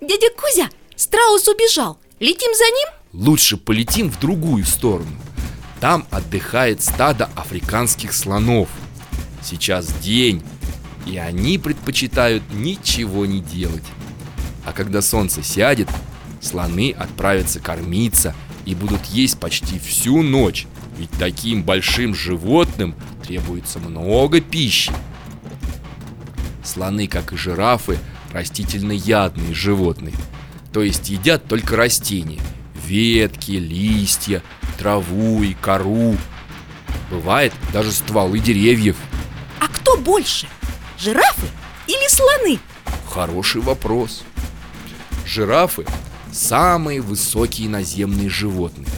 Дядя Кузя, страус убежал. Летим за ним? Лучше полетим в другую сторону. Там отдыхает стадо африканских слонов. Сейчас день, и они предпочитают ничего не делать. А когда солнце сядет, слоны отправятся кормиться и будут есть почти всю ночь. Ведь таким большим животным требуется много пищи. Слоны, как и жирафы, растительноядные животные. То есть едят только растения Ветки, листья, траву и кору. Бывает даже стволы деревьев. А кто больше? Жирафы или слоны? Хороший вопрос. Жирафы – самые высокие наземные животные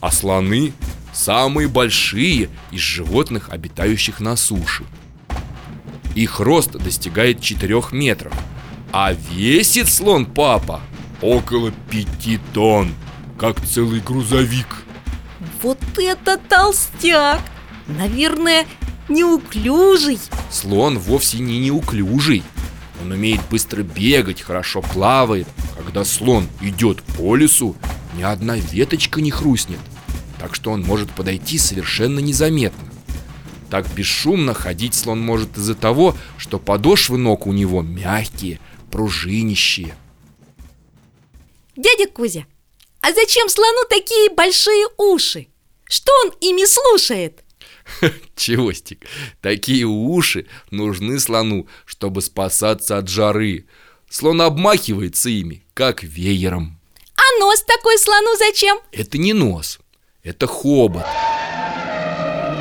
А слоны – самые большие из животных, обитающих на суше. Их рост достигает 4 метров А весит слон папа около 5 тонн Как целый грузовик. Вот это толстяк! Наверное, неуклюжий. Слон вовсе не неуклюжий. Он умеет быстро бегать, хорошо плавает. Когда слон идет по лесу, ни одна веточка не хрустнет. Так что он может подойти совершенно незаметно. Так бесшумно ходить слон может из-за того, что подошвы ног у него мягкие, пружинищие Дядя Кузя, а зачем слону такие большие уши? Что он ими слушает? Чевостик, такие уши нужны слону, чтобы спасаться от жары Слон обмахивается ими, как веером А нос такой слону зачем? Это не нос, это хобот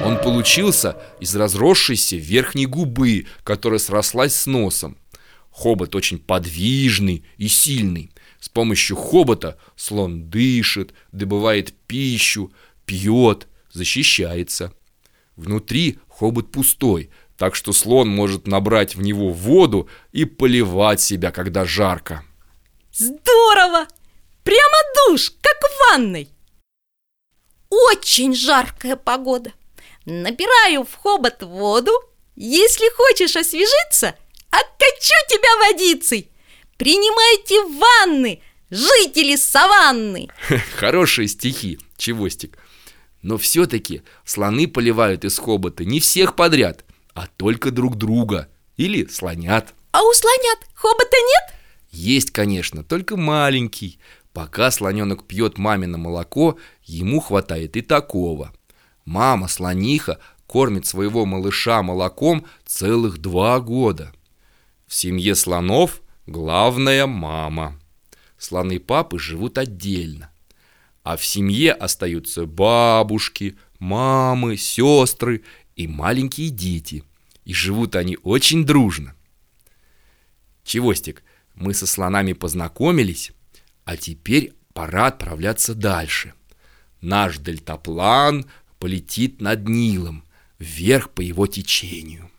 Он получился из разросшейся верхней губы, которая срослась с носом Хобот очень подвижный и сильный С помощью хобота слон дышит, добывает пищу, пьет, защищается Внутри хобот пустой, так что слон может набрать в него воду и поливать себя, когда жарко. Здорово! Прямо душ, как в ванной. Очень жаркая погода. Набираю в хобот воду. Если хочешь освежиться, окачу тебя водицей. Принимайте ванны, жители саванны. Хорошие стихи, Чевостик. Но все-таки слоны поливают из хобота не всех подряд, а только друг друга или слонят. А у слонят хобота нет? Есть, конечно, только маленький. Пока слоненок пьет мамино молоко, ему хватает и такого. Мама слониха кормит своего малыша молоком целых два года. В семье слонов главная мама. Слоны папы живут отдельно. А в семье остаются бабушки, мамы, сестры и маленькие дети. И живут они очень дружно. Чевостик, мы со слонами познакомились, а теперь пора отправляться дальше. Наш дельтаплан полетит над Нилом, вверх по его течению.